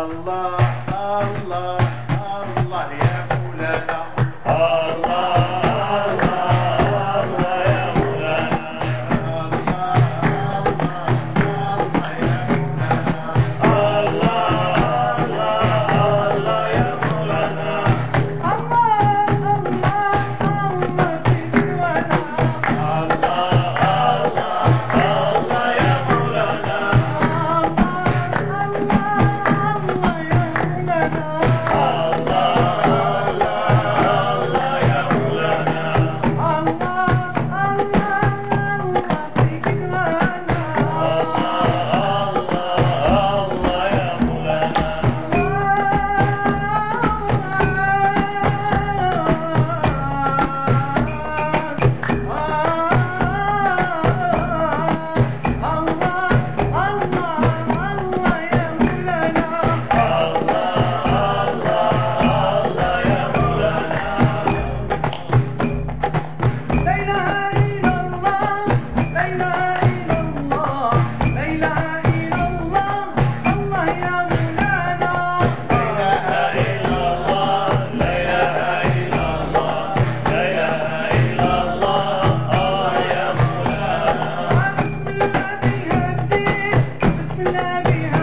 Allah, Allah. baby.